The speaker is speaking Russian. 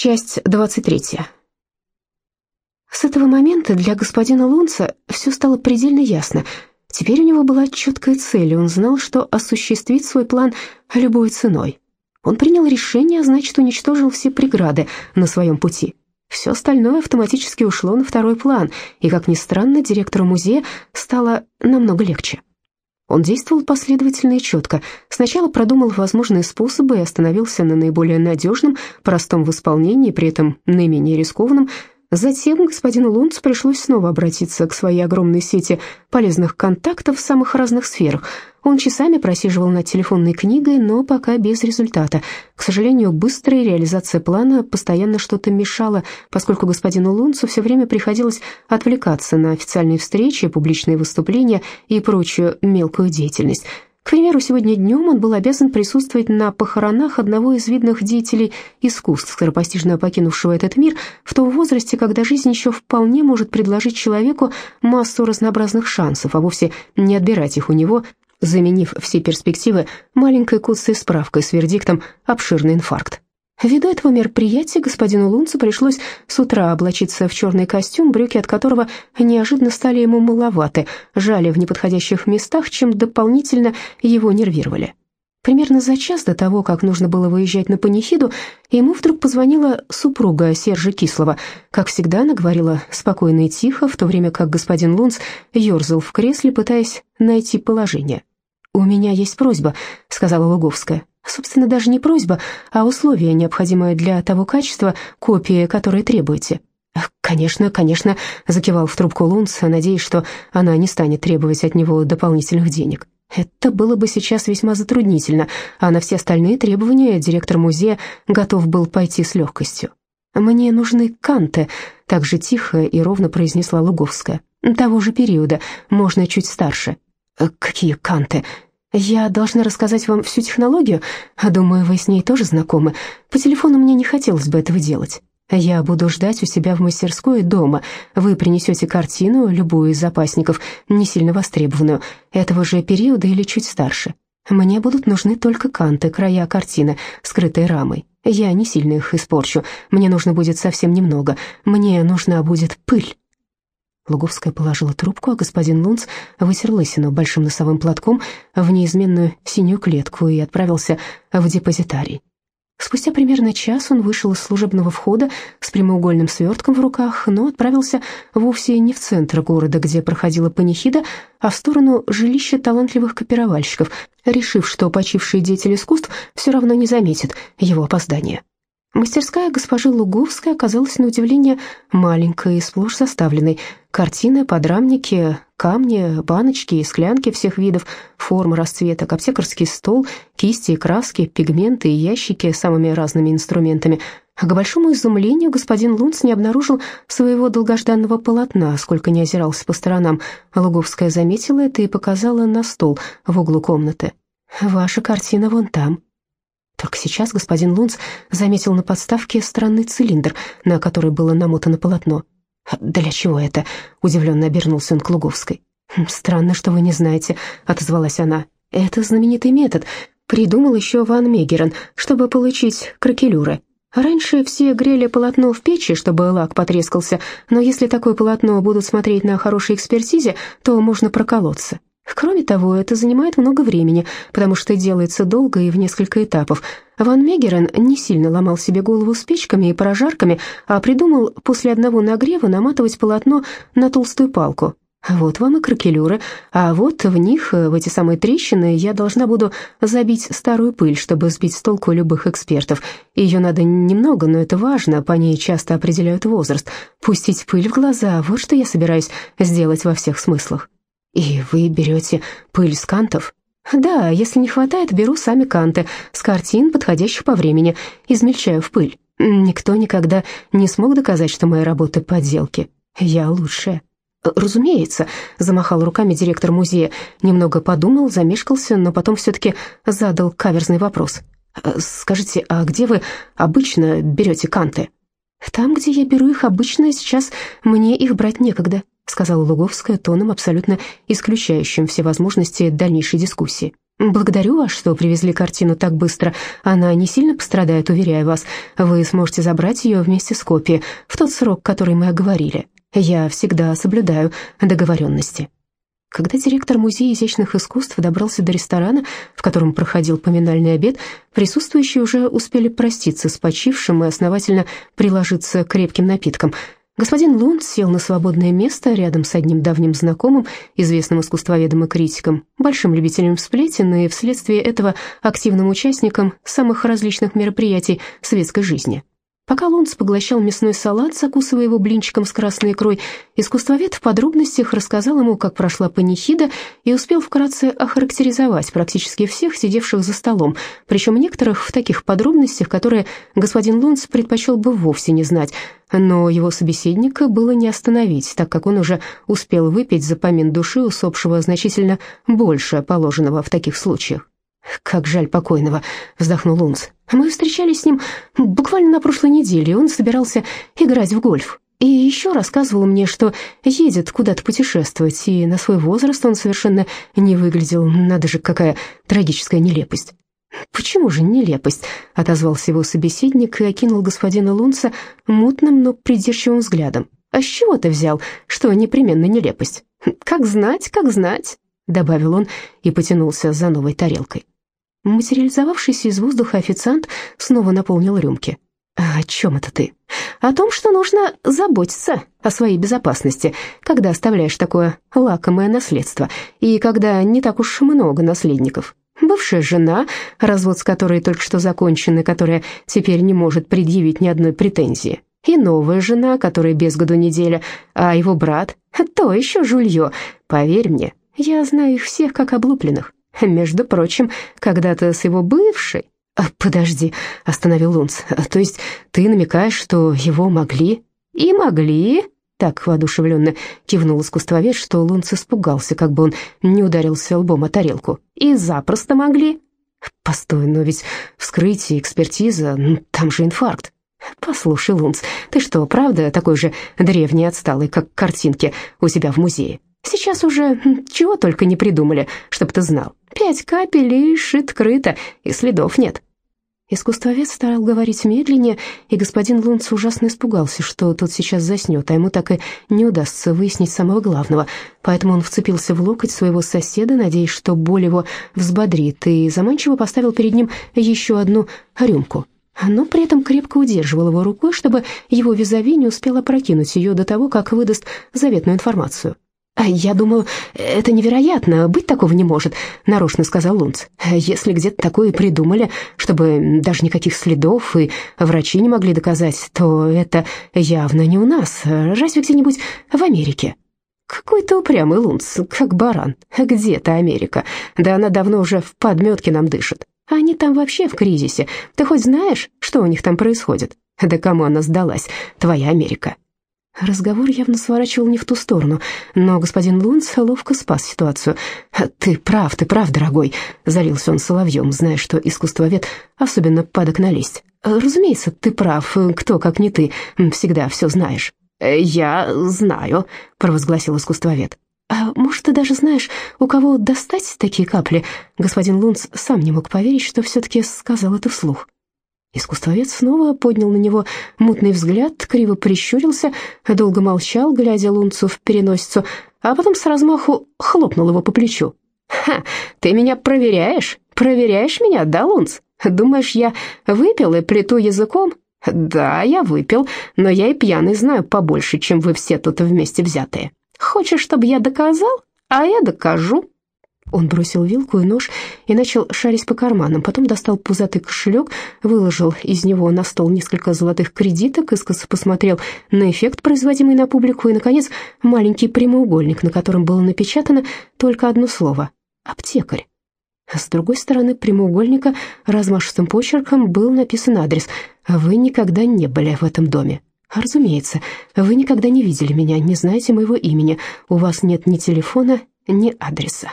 Часть 23. С этого момента для господина Лунца все стало предельно ясно. Теперь у него была четкая цель, и он знал, что осуществить свой план любой ценой. Он принял решение, а значит, уничтожил все преграды на своем пути. Все остальное автоматически ушло на второй план, и, как ни странно, директору музея стало намного легче. Он действовал последовательно и четко. Сначала продумал возможные способы и остановился на наиболее надежном, простом в исполнении, при этом наименее рискованном. Затем господину Лунцу пришлось снова обратиться к своей огромной сети полезных контактов в самых разных сферах. Он часами просиживал над телефонной книгой, но пока без результата. К сожалению, быстрая реализация плана постоянно что-то мешала, поскольку господину Лунцу все время приходилось отвлекаться на официальные встречи, публичные выступления и прочую мелкую деятельность – к примеру, сегодня днем он был обязан присутствовать на похоронах одного из видных деятелей искусств, скоропостижно покинувшего этот мир, в том возрасте, когда жизнь еще вполне может предложить человеку массу разнообразных шансов, а вовсе не отбирать их у него, заменив все перспективы маленькой куцей справкой с вердиктом «обширный инфаркт». Ввиду этого мероприятия господину Лунцу пришлось с утра облачиться в черный костюм, брюки от которого неожиданно стали ему маловаты, жали в неподходящих местах, чем дополнительно его нервировали. Примерно за час до того, как нужно было выезжать на панихиду, ему вдруг позвонила супруга Сержа Кислова. Как всегда, она говорила спокойно и тихо, в то время как господин Лунц ерзал в кресле, пытаясь найти положение. «У меня есть просьба», — сказала Луговская. Собственно, даже не просьба, а условие, необходимое для того качества, копии, которое требуете. «Конечно, конечно», — закивал в трубку Лунц, надеясь, что она не станет требовать от него дополнительных денег. Это было бы сейчас весьма затруднительно, а на все остальные требования директор музея готов был пойти с легкостью. «Мне нужны канты», — так же тихо и ровно произнесла Луговская. «Того же периода, можно чуть старше». «Какие канты?» «Я должна рассказать вам всю технологию. Думаю, вы с ней тоже знакомы. По телефону мне не хотелось бы этого делать. Я буду ждать у себя в мастерской дома. Вы принесете картину, любую из запасников, не сильно востребованную, этого же периода или чуть старше. Мне будут нужны только канты, края картины, скрытые рамой. Я не сильно их испорчу. Мне нужно будет совсем немного. Мне нужна будет пыль». Луговская положила трубку, а господин Лунц вытер лысину большим носовым платком в неизменную синюю клетку и отправился в депозитарий. Спустя примерно час он вышел из служебного входа с прямоугольным свертком в руках, но отправился вовсе не в центр города, где проходила панихида, а в сторону жилища талантливых копировальщиков, решив, что почивший деятель искусств все равно не заметит его опоздания. Мастерская госпожи Луговской оказалась на удивление маленькой и сплошь заставленной. Картины, подрамники, камни, баночки и склянки всех видов, формы, расцветок, аптекарский стол, кисти и краски, пигменты и ящики с самыми разными инструментами. А к большому изумлению господин Лунц не обнаружил своего долгожданного полотна, сколько не озирался по сторонам. Луговская заметила это и показала на стол в углу комнаты. «Ваша картина вон там». Только сейчас господин Лунц заметил на подставке странный цилиндр, на который было намотано полотно. «Для чего это?» — удивленно обернулся он к Луговской. «Хм, «Странно, что вы не знаете», — отозвалась она. «Это знаменитый метод. Придумал еще Ван Мегерен, чтобы получить кракелюры. Раньше все грели полотно в печи, чтобы лак потрескался, но если такое полотно будут смотреть на хорошей экспертизе, то можно проколоться. Кроме того, это занимает много времени, потому что делается долго и в несколько этапов. Ван Мегерен не сильно ломал себе голову с печками и прожарками, а придумал после одного нагрева наматывать полотно на толстую палку. Вот вам и кракелюры, а вот в них, в эти самые трещины, я должна буду забить старую пыль, чтобы сбить с толку любых экспертов. Ее надо немного, но это важно, по ней часто определяют возраст. Пустить пыль в глаза, вот что я собираюсь сделать во всех смыслах. «И вы берете пыль с кантов?» «Да, если не хватает, беру сами канты, с картин, подходящих по времени, измельчаю в пыль. Никто никогда не смог доказать, что мои работы подделки. Я лучшая». «Разумеется», — замахал руками директор музея, немного подумал, замешкался, но потом все-таки задал каверзный вопрос. «Скажите, а где вы обычно берете канты?» «Там, где я беру их обычно, сейчас мне их брать некогда», сказала Луговская тоном, абсолютно исключающим все возможности дальнейшей дискуссии. «Благодарю вас, что привезли картину так быстро. Она не сильно пострадает, уверяю вас. Вы сможете забрать ее вместе с копией в тот срок, который мы оговорили. Я всегда соблюдаю договоренности». Когда директор Музея изящных искусств добрался до ресторана, в котором проходил поминальный обед, присутствующие уже успели проститься с почившим и основательно приложиться к крепким напиткам – Господин Лунд сел на свободное место рядом с одним давним знакомым, известным искусствоведом и критиком, большим любителем сплетен и вследствие этого активным участником самых различных мероприятий светской жизни. Пока Лунц поглощал мясной салат, закусывая его блинчиком с красной икрой, искусствовед в подробностях рассказал ему, как прошла панихида, и успел вкратце охарактеризовать практически всех сидевших за столом, причем некоторых в таких подробностях, которые господин Лунц предпочел бы вовсе не знать, но его собеседника было не остановить, так как он уже успел выпить за помин души усопшего значительно больше положенного в таких случаях. «Как жаль покойного», — вздохнул Лунц. «Мы встречались с ним буквально на прошлой неделе, он собирался играть в гольф. И еще рассказывал мне, что едет куда-то путешествовать, и на свой возраст он совершенно не выглядел. Надо же, какая трагическая нелепость». «Почему же нелепость?» — отозвался его собеседник и окинул господина Лунца мутным, но придирчивым взглядом. «А с чего ты взял, что непременно нелепость?» «Как знать, как знать», — добавил он и потянулся за новой тарелкой. Материализовавшийся из воздуха официант снова наполнил рюмки. «О чем это ты?» «О том, что нужно заботиться о своей безопасности, когда оставляешь такое лакомое наследство, и когда не так уж много наследников. Бывшая жена, развод с которой только что закончен, и которая теперь не может предъявить ни одной претензии. И новая жена, которая без году неделя, а его брат — то еще жулье. Поверь мне, я знаю их всех как облупленных. Между прочим, когда-то с его бывшей... А, «Подожди», — остановил Лунц, — «то есть ты намекаешь, что его могли?» «И могли», — так воодушевленно кивнул искусствовед, что Лунц испугался, как бы он не ударился лбом о тарелку. «И запросто могли». «Постой, но ведь вскрытие, экспертиза, ну, там же инфаркт». «Послушай, Лунц, ты что, правда такой же древний отсталый, как картинки у себя в музее? Сейчас уже чего только не придумали, чтоб ты знал. Пять капель и шит-крыто, и следов нет». Искусствовед стал говорить медленнее, и господин Лунц ужасно испугался, что тот сейчас заснет, а ему так и не удастся выяснить самого главного. Поэтому он вцепился в локоть своего соседа, надеясь, что боль его взбодрит, и заманчиво поставил перед ним еще одну рюмку. Но при этом крепко удерживал его рукой, чтобы его визави не успел опрокинуть ее до того, как выдаст заветную информацию. А «Я думаю, это невероятно, быть такого не может», — нарочно сказал Лунц. «Если где-то такое придумали, чтобы даже никаких следов и врачи не могли доказать, то это явно не у нас, разве где-нибудь в Америке». «Какой то упрямый Лунц, как баран. Где-то Америка. Да она давно уже в подметке нам дышит. Они там вообще в кризисе. Ты хоть знаешь, что у них там происходит? Да кому она сдалась, твоя Америка?» Разговор явно сворачивал не в ту сторону, но господин Лунц ловко спас ситуацию. «Ты прав, ты прав, дорогой», — залился он соловьем, зная, что искусствовед особенно падок налезть. «Разумеется, ты прав, кто, как не ты, всегда все знаешь». «Я знаю», — провозгласил искусствовед. «А может, ты даже знаешь, у кого достать такие капли?» Господин Лунц сам не мог поверить, что все-таки сказал это вслух. Искусствовед снова поднял на него мутный взгляд, криво прищурился, долго молчал, глядя Лунцу в переносицу, а потом с размаху хлопнул его по плечу. «Ха, ты меня проверяешь? Проверяешь меня, да, Лунц? Думаешь, я выпил и плету языком? Да, я выпил, но я и пьяный знаю побольше, чем вы все тут вместе взятые. Хочешь, чтобы я доказал? А я докажу». Он бросил вилку и нож и начал шарить по карманам, потом достал пузатый кошелек, выложил из него на стол несколько золотых кредиток, искоса посмотрел на эффект, производимый на публику, и, наконец, маленький прямоугольник, на котором было напечатано только одно слово «Аптекарь». С другой стороны прямоугольника размашистым почерком был написан адрес «Вы никогда не были в этом доме». Разумеется, вы никогда не видели меня, не знаете моего имени, у вас нет ни телефона, ни адреса.